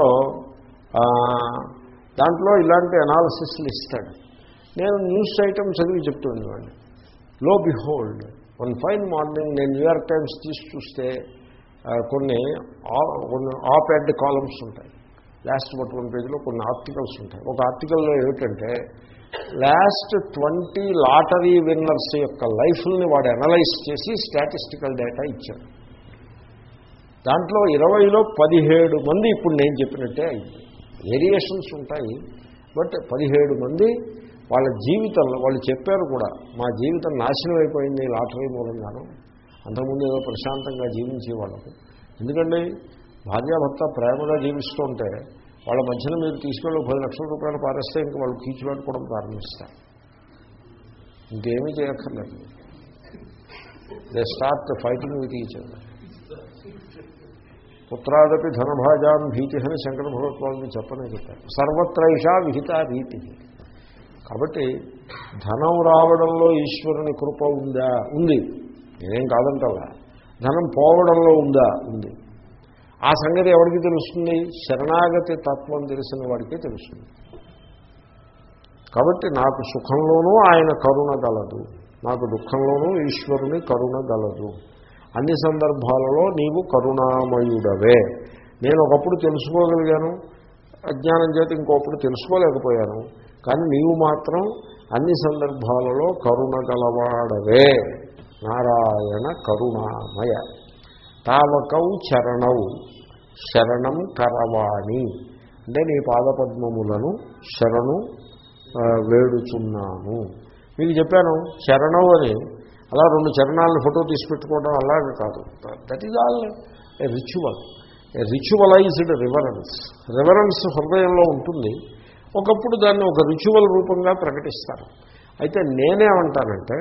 దాంట్లో ఇలాంటి అనాలిసిస్లు ఇస్తాడు నేను న్యూస్ ఐటమ్ చదివి చెప్తుండేవాడిని lo behold one fine morning నేను న్యూయార్క్ టైమ్స్ తీసి చూస్తే కొన్ని ఆ- కొన్ని ఆప్ కాలమ్స్ ఉంటాయి. లాస్ట్ బట్ వన్ పేజీలో కొన్ని ఆర్టికల్స్ ఉంటాయి. ఒక ఆర్టికల్లో ఏమిటంటే లాస్ట్ ట్వంటీ లాటరీ విన్నర్స్ యొక్క లైఫ్ని వాడు అనలైజ్ చేసి స్టాటిస్టికల్ డేటా ఇచ్చాడు. దాంట్లో ఇరవైలో పదిహేడు మంది ఇప్పుడు నేను చెప్పినట్టే అయింది వేరియేషన్స్ ఉంటాయి బట్ పదిహేడు మంది వాళ్ళ జీవితంలో వాళ్ళు చెప్పారు కూడా మా జీవితం నాశనం అయిపోయింది లాటరీ మూలంగాను. అంతకుముందు ఏదో ప్రశాంతంగా జీవించేవాళ్ళకు ఎందుకంటే భార్యాభర్త ప్రేమగా జీవిస్తుంటే వాళ్ళ మధ్యన మీరు తీసుకెళ్ళి ఒక పది లక్షల రూపాయలు పారేస్తే ఇంక వాళ్ళు కీచులాడుకోవడం ప్రారంభిస్తారు. ఇంకేమీ చేయక్కర్లేదు. They start fighting with each పుత్రాదపి ధనభాజాం భీతి అని శంకర భగవత్వాన్ని చెప్పనే చెప్పారు. సర్వత్రైషా విహిత రీతి. కాబట్టి ధనం రావడంలో ఈశ్వరుని కృప ఉందా? ఉంది. నేనేం కాదంటలా ధనం పోవడంలో ఉందా? ఉంది. ఆ సంగతి ఎవరికి తెలుస్తుంది? శరణాగతి తత్వం తెలిసిన వాడికే తెలుస్తుంది. కాబట్టి నాకు సుఖంలోనూ ఆయన కరుణ గలదు. నాకు దుఃఖంలోనూ ఈశ్వరుని కరుణ గలదు. అన్ని సందర్భాలలో నీవు కరుణామయుడవే. నేను ఒకప్పుడు తెలుసుకోగలిగాను. అజ్ఞానం చేత ఇంకొకప్పుడు తెలుసుకోలేకపోయాను. కానీ నీవు మాత్రం అన్ని సందర్భాలలో కరుణ గలవాడవే. నారాయణ కరుణామయ. తావకౌ చరణౌ శరణం కరవాణి. అంటే నీ పాదపద్మములను శరణు వేడుచున్నాను. మీకు చెప్పాను చరణం అని. అలా రెండు చరణాలను ఫోటో తీసి పెట్టుకోవడం అలాగే కాదు. That is all a ritual a ritualized reverence reverence హృదయంలో ఉంటుంది. ఒకప్పుడు దాన్ని ఒక రిచువల్ రూపంగా ప్రకటిస్తారు. అయితే నేనేమంటానంటే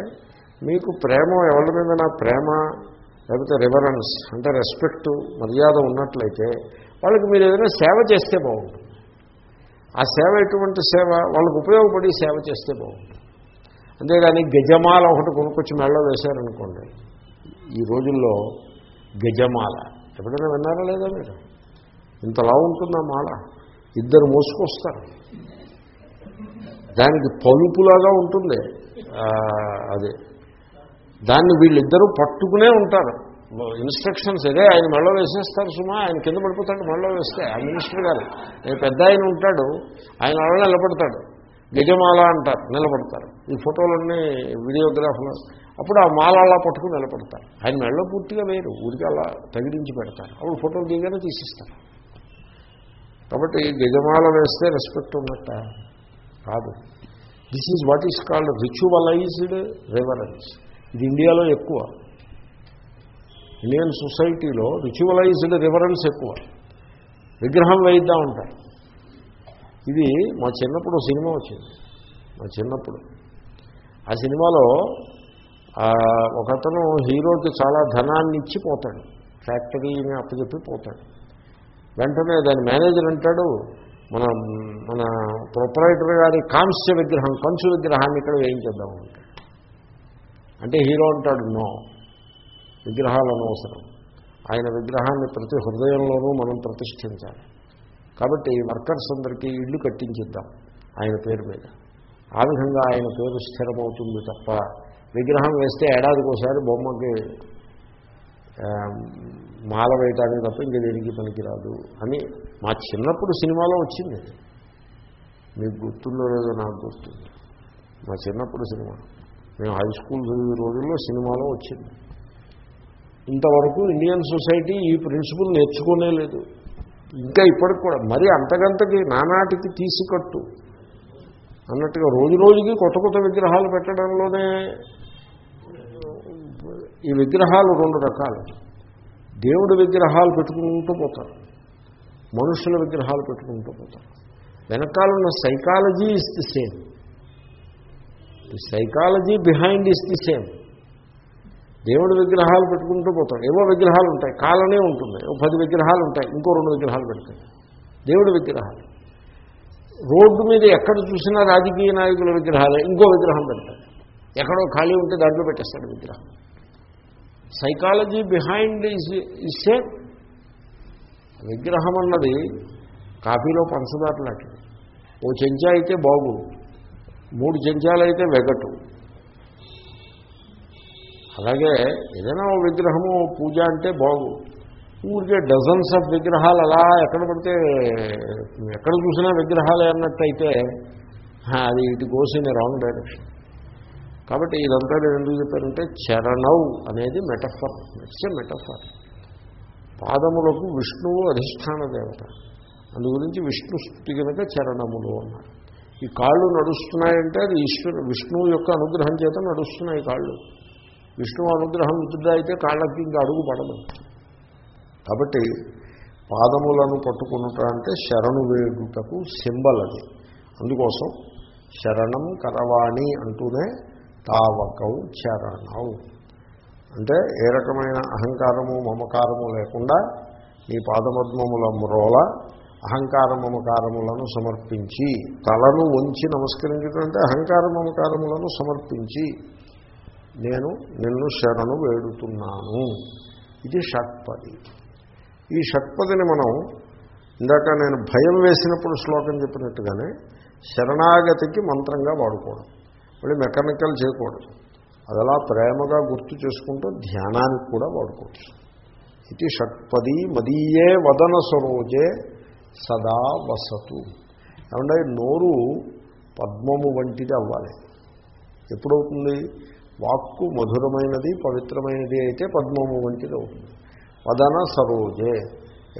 మీకు ప్రేమ ఎవరి మీద నా ప్రేమ? లేకపోతే రివరెన్స్ అంటే రెస్పెక్ట్ మర్యాద ఉన్నట్లయితే వాళ్ళకి మీరు ఏదైనా సేవ చేస్తే బాగుంటుంది. ఆ సేవ ఎటువంటి సేవ? వాళ్ళకు ఉపయోగపడి సేవ చేస్తే బాగుంటుంది. అంతేగాని గజమాల ఒకటి కొనుక్కొచ్చి మెళ్ళో వేశారనుకోండి. ఈ రోజుల్లో గజమాల ఎప్పుడైనా విన్నారా లేదా మీరు? ఇంతలా ఉంటుందా మాల? ఇద్దరు మోసుకొస్తారు. దానికి పలుపులాగా ఉంటుంది. అదే అది. దాన్ని వీళ్ళిద్దరూ పట్టుకునే ఉంటారు. ఇన్స్ట్రక్షన్స్ ఇదే ఆయన మెళ్ళ వేసేస్తారు సుమా ఆయన కింద పడిపోతాడు మెళ్ళ వేస్తే ఆ మినిస్టర్ గారు. పెద్ద ఆయన ఉంటాడు ఆయన అలా నిలబడతాడు. గజమాల అంటారు నిలబడతారు. ఈ ఫోటోలన్నీ వీడియోగ్రాఫ్లో. అప్పుడు ఆ మాల అలా పట్టుకుని నిలబడతారు. ఆయన మెళ్ళ పూర్తిగా వేరు ఊరికి అలా తగిలించి పెడతారు. అప్పుడు ఫోటోలు దిగానే తీసిస్తారు. కాబట్టి గజమాల వేస్తే రెస్పెక్ట్ ఉన్నట్ట? కాదు. This is what is called ritualized reverence ఇది ఇండియాలో ఎక్కువ. ఇండియన్ సొసైటీలో రిచువలైజ్డ్ రివరెన్స్ ఎక్కువ. విగ్రహం వేయిద్దాం ఉంటాయి ఇది మా చిన్నప్పుడు సినిమా వచ్చింది. మా చిన్నప్పుడు. ఆ సినిమాలో ఒకతను హీరోకి చాలా ధనాన్ని ఇచ్చి పోతాడు. ఫ్యాక్టరీని అప్పచెప్పి పోతాడు. వెంటనే దాని మేనేజర్ అంటాడు మన మన ప్రొపరైటర్ గారి కాంస్య విగ్రహం కంచు విగ్రహాన్ని ఇక్కడ వేయించేద్దాం అంటాడు. అంటే హీరో అంటాడు నో విగ్రహాలు అనవసరం ఆయన విగ్రహాన్ని ప్రతి హృదయంలోనూ మనం ప్రతిష్ఠించాలి. కాబట్టి వర్కర్స్ అందరికీ ఇల్లు కట్టించిద్దాం ఆయన పేరు మీద. ఆ విధంగా ఆయన పేరు స్థిరమవుతుంది తప్ప విగ్రహం వేస్తే ఏడాదికోసారి బొమ్మకి మాల వేయటానికి తప్ప ఇంక దేనికి పనికిరాదు అని మా చిన్నప్పుడు సినిమాలో వచ్చింది. మీకు గుర్తుందో లేదో నాకు గుర్తుంది. మా చిన్నప్పుడు సినిమా. మేము హై స్కూల్ చదివే రోజుల్లో సినిమాలో వచ్చింది. ఇంతవరకు ఇండియన్ సొసైటీ ఈ ప్రిన్సిపల్ నేర్చుకునే లేదు. ఇంకా ఇప్పటికి కూడా. మరి అంతకంతకి నానాటికి తీసికట్టు. అన్నట్టుగా రోజు రోజుకి కొత్త కొత్త విగ్రహాలు పెట్టడంలోనే ఈ విగ్రహాలు రెండు రకాలు. దేవుడి విగ్రహాలు పెట్టుకుంటూ పోతారు. మనుషుల విగ్రహాలు పెట్టుకుంటూ పోతారు. వెనకాలన్న psychology is the same the psychology behind is the same దేవుడి విగ్రహాలు పెట్టుకుంటూ పోతాం ఏవో విగ్రహాలు ఉంటాయి. కాలనే ఉంటుంది. ఓ పది విగ్రహాలు ఉంటాయి. ఇంకో రెండు విగ్రహాలు పెడతాయి దేవుడి విగ్రహాలు. రోడ్డు మీద ఎక్కడ చూసినా రాజకీయ నాయకుల విగ్రహాలే ఇంకో విగ్రహం పెడతాడు. ఎక్కడో ఖాళీ ఉంటే దాంట్లో పెట్టేస్తాడు విగ్రహం. Psychology behind is is same విగ్రహం అన్నది కాఫీలో పంచదారలాంటిది ఓ చెంచా అయితే బాగు మూడు జంజాలైతే వెగటు. అలాగే ఏదైనా విగ్రహము పూజ అంటే బాగు. ఊరికే డజన్స్ ఆఫ్ విగ్రహాలు అలా ఎక్కడ పడితే ఎక్కడ చూసినా విగ్రహాలు అన్నట్టయితే అది ఇటు గోసిన రాంగ్ డైరెక్షన్. కాబట్టి ఇదంతా నేను ఎందుకు చెప్పానంటే చరణవు అనేది మెటఫర్. It's a metaphor. పాదములకు విష్ణువు అధిష్టాన దేవత. అందు గురించి విష్ణు స్థుతి కనుక చరణములు అన్నారు. ఈ కాళ్ళు నడుస్తున్నాయంటే అది ఈశ్వరు విష్ణువు యొక్క అనుగ్రహం చేత నడుస్తున్నాయి కాళ్ళు. విష్ణువు అనుగ్రహం విద్యుడా అయితే కాళ్ళకి ఇంకా అడుగు పడదు. కాబట్టి పాదములను పట్టుకున్నట అంటే శరణు వేడుటకు సింబల్ అది. అందుకోసం శరణం కరవాణి అంటూనే తావకం చరణం. అంటే ఏ రకమైన అహంకారము మమకారము లేకుండా నీ పాదపద్మముల మ్రోల అహంకార మమకారములను సమర్పించి తలను వంచి నమస్కరించడం అంటే అహంకార మమకారములను సమర్పించి నేను నిన్ను శరణు వేడుతున్నాను. ఇది షట్పది. ఈ షట్పదిని మనం ఇందాక నేను భయం వేసినప్పుడు శ్లోకం చెప్పినట్టుగానే శరణాగతికి మంత్రంగా వాడుకోవడం. మళ్ళీ మెకానికల్ చేయకూడదు. అది అలా ప్రేమగా గుర్తు చేసుకుంటూ ధ్యానానికి కూడా వాడుకోవచ్చు. ఇది షట్పది మదీయే వదన సరోజే సదా వసతు. ఏమంటే నోరు పద్మము వంటిది అవ్వాలి. ఎప్పుడవుతుంది? వాక్కు మధురమైనది పవిత్రమైనది అయితే పద్మము వంటిది అవుతుంది. వదన సరోజే.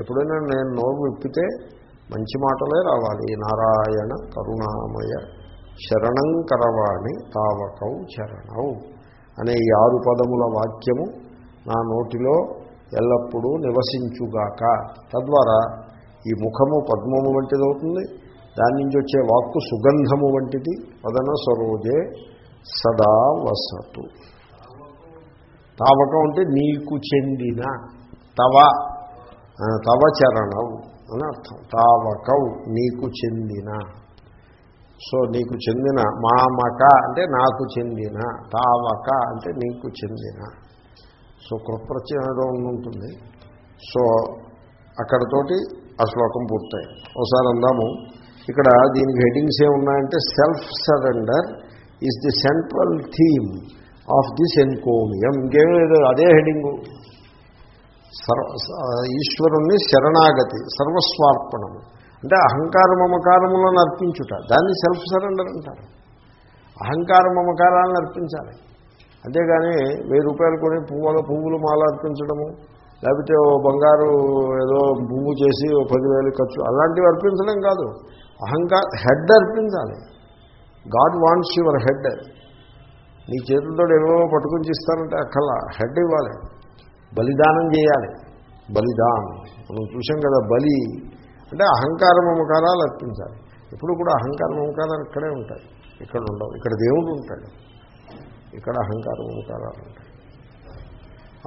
ఎప్పుడైనా నేను నోరు విప్పితే మంచి మాటలే రావాలి. నారాయణ కరుణామయ శరణం కరవాణి తావకౌ చరణౌ అనే ఈ ఆరు పదముల వాక్యము నా నోటిలో ఎల్లప్పుడూ నివసించుగాక. తద్వారా ఈ ముఖము పద్మము వంటిది అవుతుంది దాని నుంచి వచ్చే వాక్కు సుగంధము వంటిది. వదన సరోజే సదా వసతు. తావకం అంటే నీకు చెందిన తవ తవ చరణం అని అర్థం. తావకం నీకు చెందిన. సో నీకు చెందిన మామక అంటే నాకు చెందిన. తావక అంటే నీకు చెందిన. సో కృప్రత్యయం ఏదో ఉంటుంది సో అక్కడతోటి ఆ శ్లోకం పూర్తయి. ఒకసారి అందాము. ఇక్కడ దీనికి headings ఏమున్నాయంటే self surrender is the central theme of this encomium ఇంకేమీ లేదు అదే హెడింగు సర్వ ఈశ్వరుణ్ణి శరణాగతి సర్వస్వార్పణము అంటే అహంకార మమకారములను అర్పించుట. దాన్ని సెల్ఫ్ సరెండర్ అంటారు. అహంకార మమకారాలను అర్పించాలి. అంతేగాని వెయ్యి రూపాయలు కొని పువ్వుల పువ్వులు మాల అర్పించడము లేకపోతే ఓ బంగారు ఏదో భూము చేసి ఓ పదివేలు ఖర్చు. అలాంటివి అర్పించడం కాదు. అహంకార హెడ్ అర్పించాలి. God wants your head. నీ చేతులతో ఏవో పట్టుకుని ఇస్తానంటే అక్కల హెడ్ ఇవ్వాలి. బలిదానం చేయాలి. బలిదానం. మనం చూసాం కదా బలి. అంటే అహంకార మమకారాలు అర్పించాలి. ఎప్పుడు కూడా అహంకార మమకారాలు ఇక్కడే ఉంటాయి. ఇక్కడ ఉండవు. ఇక్కడ దేవుడు ఉంటాడు. ఇక్కడ అహంకార మమకారాలు ఉంటాయి.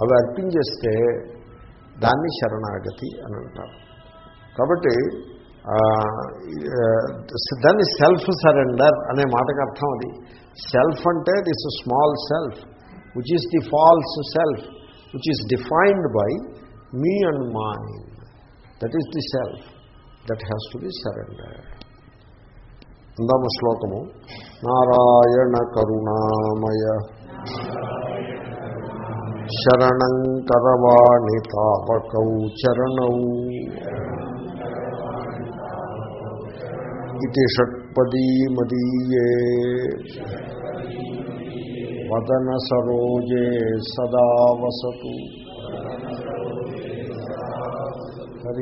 అవి అర్పించేస్తే దాన్ని శరణాగతి అని అంటారు. కాబట్టి దాన్ని సెల్ఫ్ సరెండర్ అనే మాటకు అర్థం అది. సెల్ఫ్ అంటే this small self which is the false self which is defined by me and mind that is the self that has to be surrender అందాము శ్లోకము నారాయణ కరుణామయ. శరణం కరవాణి తాపకౌ చరణౌ ఇది షట్పదీమదీయే. వదన సరోజే సదా వసతు.